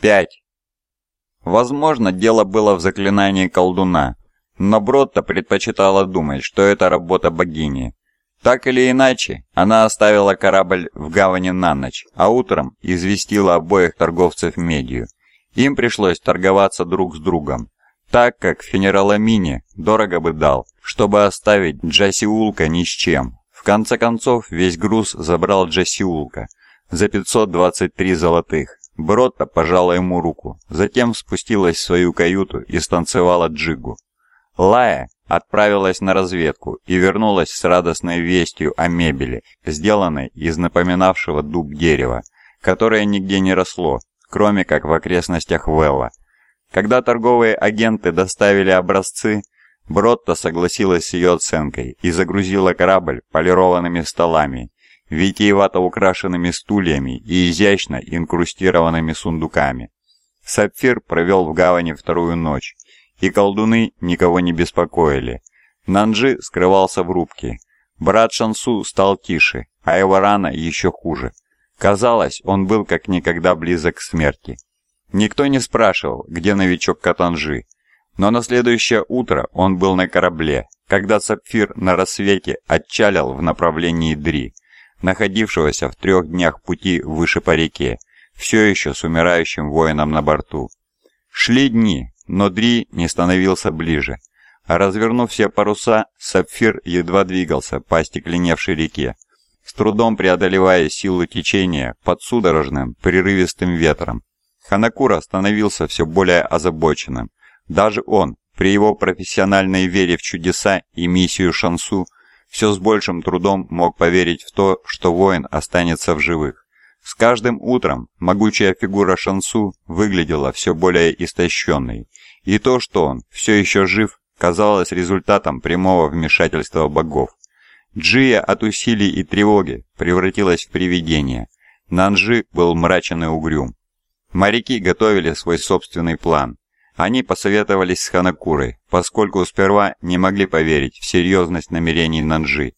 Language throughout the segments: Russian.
Пять. Возможно, дело было в заклинании колдуна, но Бротта предпочитала думать, что это работа богини. Так или иначе, она оставила корабль в гавани на ночь, а утром известила обоих торговцев медью. Им пришлось торговаться друг с другом, так как Фенераламине дорого бы дал, чтобы оставить Джасиулка ни с чем. В конце концов, весь груз забрал Джасиулка за 523 золотых. Бротта пожала ему руку, затем спустилась в свою каюту и станцевала джигу. Лая отправилась на разведку и вернулась с радостной вестью о мебели, сделанной из напоминавшего дуб дерева, которое нигде не росло, кроме как в окрестностях Велла. Когда торговые агенты доставили образцы, Бротта согласилась с ее оценкой и загрузила корабль полированными столами, витиевато украшенными стульями и изящно инкрустированными сундуками. Сапфир провел в гавани вторую ночь, и колдуны никого не беспокоили. Нанджи скрывался в рубке. Брат Шансу стал тише, а его рана еще хуже. Казалось, он был как никогда близок к смерти. Никто не спрашивал, где новичок Катанжи, но на следующее утро он был на корабле, когда Сапфир на рассвете отчалил в направлении Дри, находившегося в трех днях пути выше по реке, все еще с умирающим воином на борту. Шли дни, но Дри не становился ближе, а развернув все паруса, Сапфир едва двигался по остекленевшей реке, с трудом преодолевая силу течения под судорожным, прерывистым ветром. Ханакура становился все более озабоченным. Даже он, при его профессиональной вере в чудеса и миссию Шансу, все с большим трудом мог поверить в то, что воин останется в живых. С каждым утром могучая фигура Шансу выглядела все более истощенной, и то, что он все еще жив, казалось результатом прямого вмешательства богов. Джия от усилий и тревоги превратилась в привидение. Нанжи был мрачен и угрюм. Моряки готовили свой собственный план. Они посоветовались с Ханакурой, поскольку сперва не могли поверить в серьезность намерений Нанжи.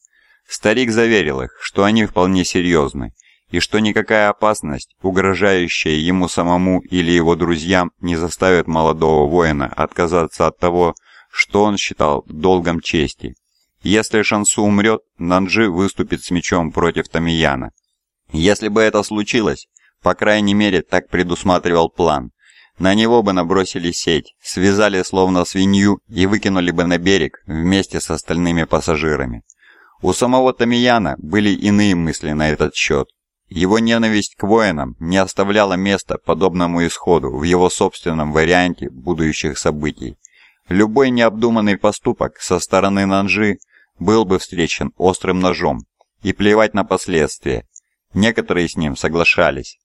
Старик заверил их, что они вполне серьезны, и что никакая опасность, угрожающая ему самому или его друзьям, не заставит молодого воина отказаться от того, что он считал долгом чести. Если Шансу умрет, Нанджи выступит с мечом против Тамияна. Если бы это случилось, по крайней мере так предусматривал план, на него бы набросили сеть, связали словно свинью и выкинули бы на берег вместе с остальными пассажирами. У самого Тамияна были иные мысли на этот счет. Его ненависть к воинам не оставляла места подобному исходу в его собственном варианте будущих событий. Любой необдуманный поступок со стороны Нанжи – был бы встречен острым ножом, и плевать на последствия. Некоторые с ним соглашались.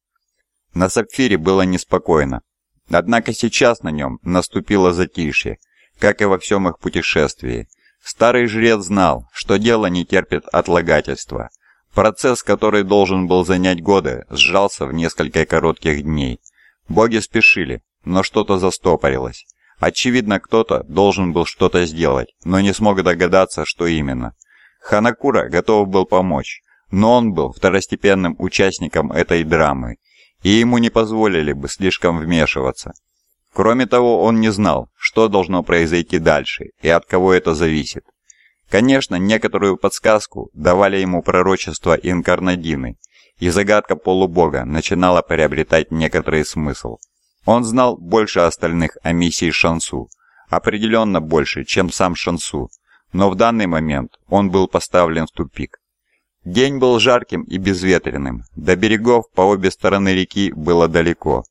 На Сапфире было неспокойно. Однако сейчас на нем наступило затишье, как и во всем их путешествии. Старый жрец знал, что дело не терпит отлагательства. Процесс, который должен был занять годы, сжался в несколько коротких дней. Боги спешили, но что-то застопорилось. Очевидно, кто-то должен был что-то сделать, но не смог догадаться, что именно. Ханакура готов был помочь, но он был второстепенным участником этой драмы, и ему не позволили бы слишком вмешиваться. Кроме того, он не знал, что должно произойти дальше и от кого это зависит. Конечно, некоторую подсказку давали ему пророчества инкарнадины, и загадка полубога начинала приобретать некоторый смысл. Он знал больше остальных о миссии Шансу, определенно больше, чем сам Шансу, но в данный момент он был поставлен в тупик. День был жарким и безветренным, до берегов по обе стороны реки было далеко.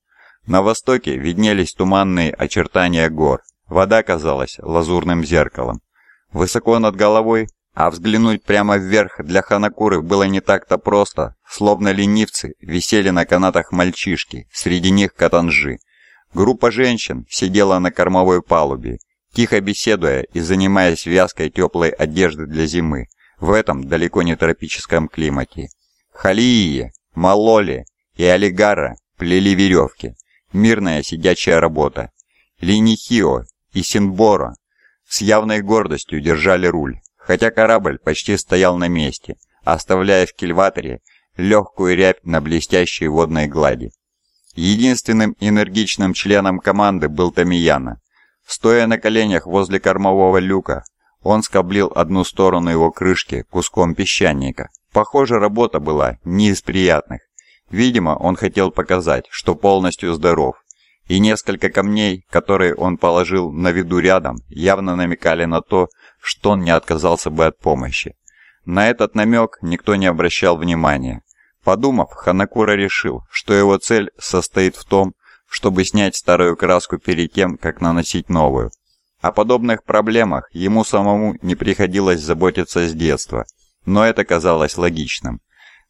На востоке виднелись туманные очертания гор, вода казалась лазурным зеркалом. Высоко над головой, а взглянуть прямо вверх для Ханакуры было не так-то просто, словно ленивцы висели на канатах мальчишки, среди них катанжи. Группа женщин сидела на кормовой палубе, тихо беседуя и занимаясь вязкой теплой одежды для зимы в этом далеко не тропическом климате. Халии, Малоли и Олигара плели веревки. Мирная сидячая работа. Линихио и Синборо с явной гордостью держали руль, хотя корабль почти стоял на месте, оставляя в кильваторе легкую рябь на блестящей водной глади. Единственным энергичным членом команды был Тамияна. Стоя на коленях возле кормового люка, он скоблил одну сторону его крышки куском песчаника. Похоже, работа была не из приятных. Видимо, он хотел показать, что полностью здоров. И несколько камней, которые он положил на виду рядом, явно намекали на то, что он не отказался бы от помощи. На этот намек никто не обращал внимания. Подумав, Ханакура решил, что его цель состоит в том, чтобы снять старую краску перед тем, как наносить новую. О подобных проблемах ему самому не приходилось заботиться с детства, но это казалось логичным.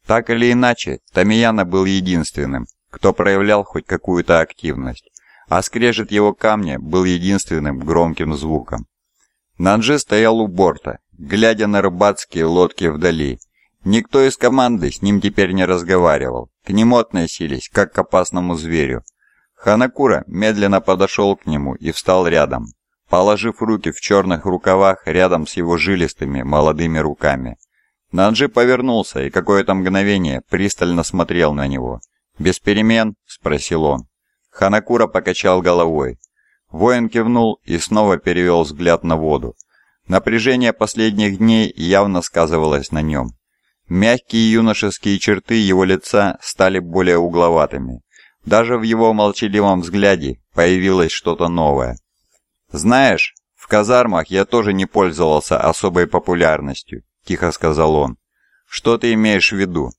Так или иначе, Тамияна был единственным, кто проявлял хоть какую-то активность, а скрежет его камня был единственным громким звуком. Нанджи стоял у борта, глядя на рыбацкие лодки вдали. Никто из команды с ним теперь не разговаривал, к нему относились, как к опасному зверю. Ханакура медленно подошел к нему и встал рядом, положив руки в черных рукавах рядом с его жилистыми молодыми руками. Нанджи повернулся и какое-то мгновение пристально смотрел на него. «Без перемен?» – спросил он. Ханакура покачал головой. Воин кивнул и снова перевел взгляд на воду. Напряжение последних дней явно сказывалось на нем. Мягкие юношеские черты его лица стали более угловатыми. Даже в его молчаливом взгляде появилось что-то новое. «Знаешь, в казармах я тоже не пользовался особой популярностью», – тихо сказал он. «Что ты имеешь в виду?»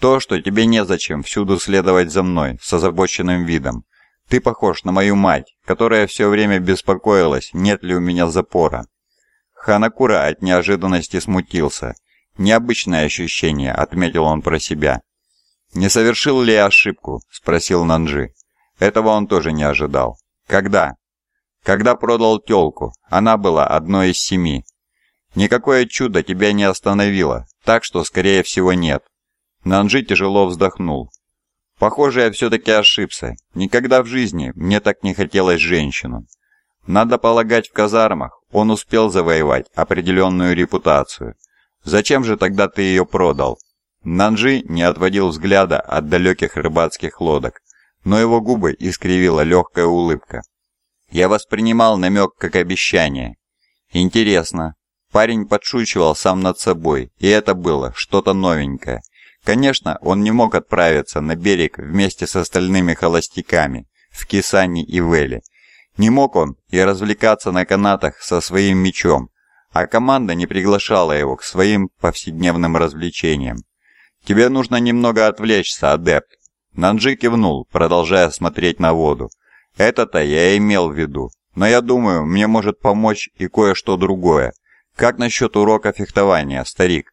«То, что тебе незачем всюду следовать за мной с озабоченным видом. Ты похож на мою мать, которая все время беспокоилась, нет ли у меня запора. Ханакура от неожиданности смутился. «Необычное ощущение», — отметил он про себя. «Не совершил ли я ошибку?» — спросил Нанджи. Этого он тоже не ожидал. «Когда?» «Когда продал тёлку. Она была одной из семи. Никакое чудо тебя не остановило, так что, скорее всего, нет». Нанджи тяжело вздохнул. «Похоже, я все-таки ошибся. Никогда в жизни мне так не хотелось женщину. Надо полагать, в казармах он успел завоевать определенную репутацию. Зачем же тогда ты ее продал? Нанджи не отводил взгляда от далеких рыбацких лодок, но его губы искривила легкая улыбка. Я воспринимал намек как обещание. Интересно. Парень подшучивал сам над собой, и это было что-то новенькое. Конечно, он не мог отправиться на берег вместе с остальными холостяками в Кисане и Веле, не мог он и развлекаться на канатах со своим мечом, а команда не приглашала его к своим повседневным развлечениям. «Тебе нужно немного отвлечься, адепт». Нанджи кивнул, продолжая смотреть на воду. «Это-то я имел в виду, но я думаю, мне может помочь и кое-что другое. Как насчет урока фехтования, старик?»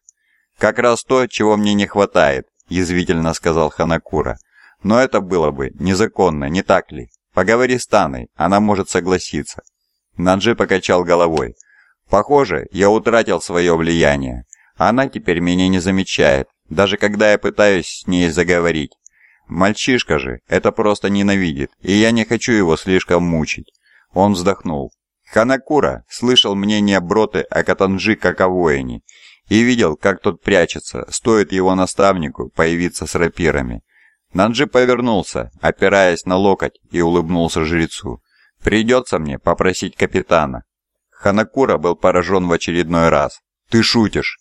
«Как раз то, чего мне не хватает», – язвительно сказал Ханакура. «Но это было бы незаконно, не так ли?» Поговори с Таной, она может согласиться». Наджи покачал головой. «Похоже, я утратил свое влияние. Она теперь меня не замечает, даже когда я пытаюсь с ней заговорить. Мальчишка же это просто ненавидит, и я не хочу его слишком мучить». Он вздохнул. Ханакура слышал мнение Броты о Катанжи как о воине и видел, как тот прячется, стоит его наставнику появиться с рапирами. Нанджи повернулся, опираясь на локоть, и улыбнулся жрецу. «Придется мне попросить капитана». Ханакура был поражен в очередной раз. «Ты шутишь?»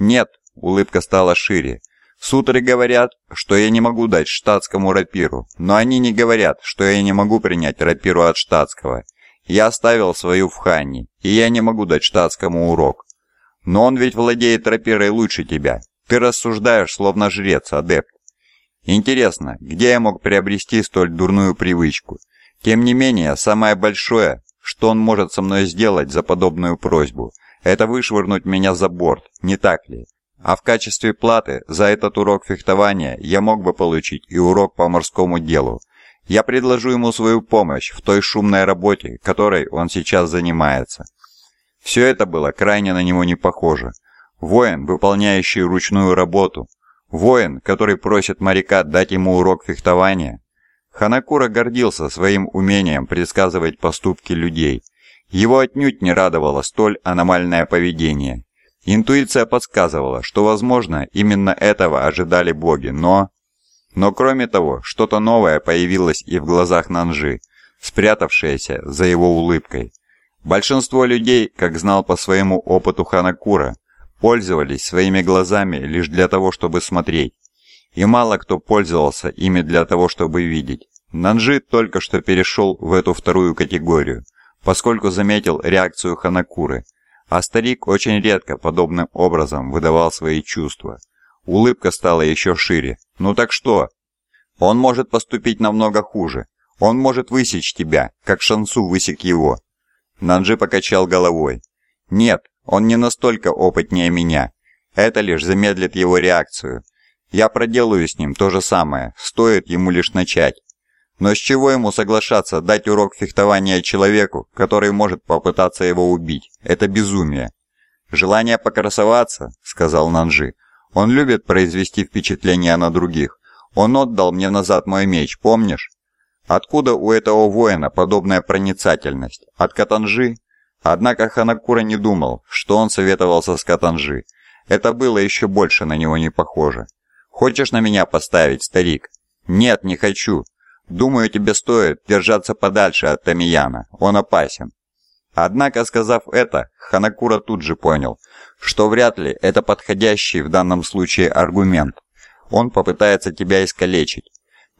«Нет», — улыбка стала шире. «Сутры говорят, что я не могу дать штатскому рапиру, но они не говорят, что я не могу принять рапиру от штатского. Я оставил свою в Ханне, и я не могу дать штатскому урок. Но он ведь владеет рапирой лучше тебя. Ты рассуждаешь, словно жрец, адепт. Интересно, где я мог приобрести столь дурную привычку? Тем не менее, самое большое, что он может со мной сделать за подобную просьбу, это вышвырнуть меня за борт, не так ли? А в качестве платы за этот урок фехтования я мог бы получить и урок по морскому делу. Я предложу ему свою помощь в той шумной работе, которой он сейчас занимается. Все это было крайне на него не похоже. Воин, выполняющий ручную работу, Воин, который просит моряка дать ему урок фехтования. Ханакура гордился своим умением предсказывать поступки людей. Его отнюдь не радовало столь аномальное поведение. Интуиция подсказывала, что, возможно, именно этого ожидали боги, но... Но кроме того, что-то новое появилось и в глазах Нанжи, спрятавшееся за его улыбкой. Большинство людей, как знал по своему опыту Ханакура, пользовались своими глазами лишь для того, чтобы смотреть. И мало кто пользовался ими для того, чтобы видеть. Нанжи только что перешел в эту вторую категорию, поскольку заметил реакцию Ханакуры, а старик очень редко подобным образом выдавал свои чувства. Улыбка стала еще шире. «Ну так что?» «Он может поступить намного хуже. Он может высечь тебя, как Шансу высек его». Нанжи покачал головой. «Нет, он не настолько опытнее меня. Это лишь замедлит его реакцию. Я проделаю с ним то же самое, стоит ему лишь начать. Но с чего ему соглашаться дать урок фехтования человеку, который может попытаться его убить? Это безумие. «Желание покрасоваться», — сказал Нанжи. «Он любит произвести впечатление на других. Он отдал мне назад мой меч, помнишь? Откуда у этого воина подобная проницательность? От Катанжи?» Однако Ханакура не думал, что он советовался с Катанжи. Это было еще больше на него не похоже. «Хочешь на меня поставить, старик?» «Нет, не хочу. Думаю, тебе стоит держаться подальше от Тамияна. Он опасен. Однако, сказав это, Ханакура тут же понял, что вряд ли это подходящий в данном случае аргумент. Он попытается тебя искалечить.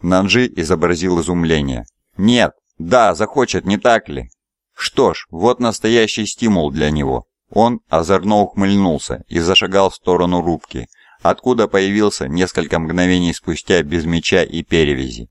Нанжи изобразил изумление. «Нет, да, захочет, не так ли?» Что ж, вот настоящий стимул для него. Он озорно ухмыльнулся и зашагал в сторону рубки, откуда появился несколько мгновений спустя без меча и перевязи.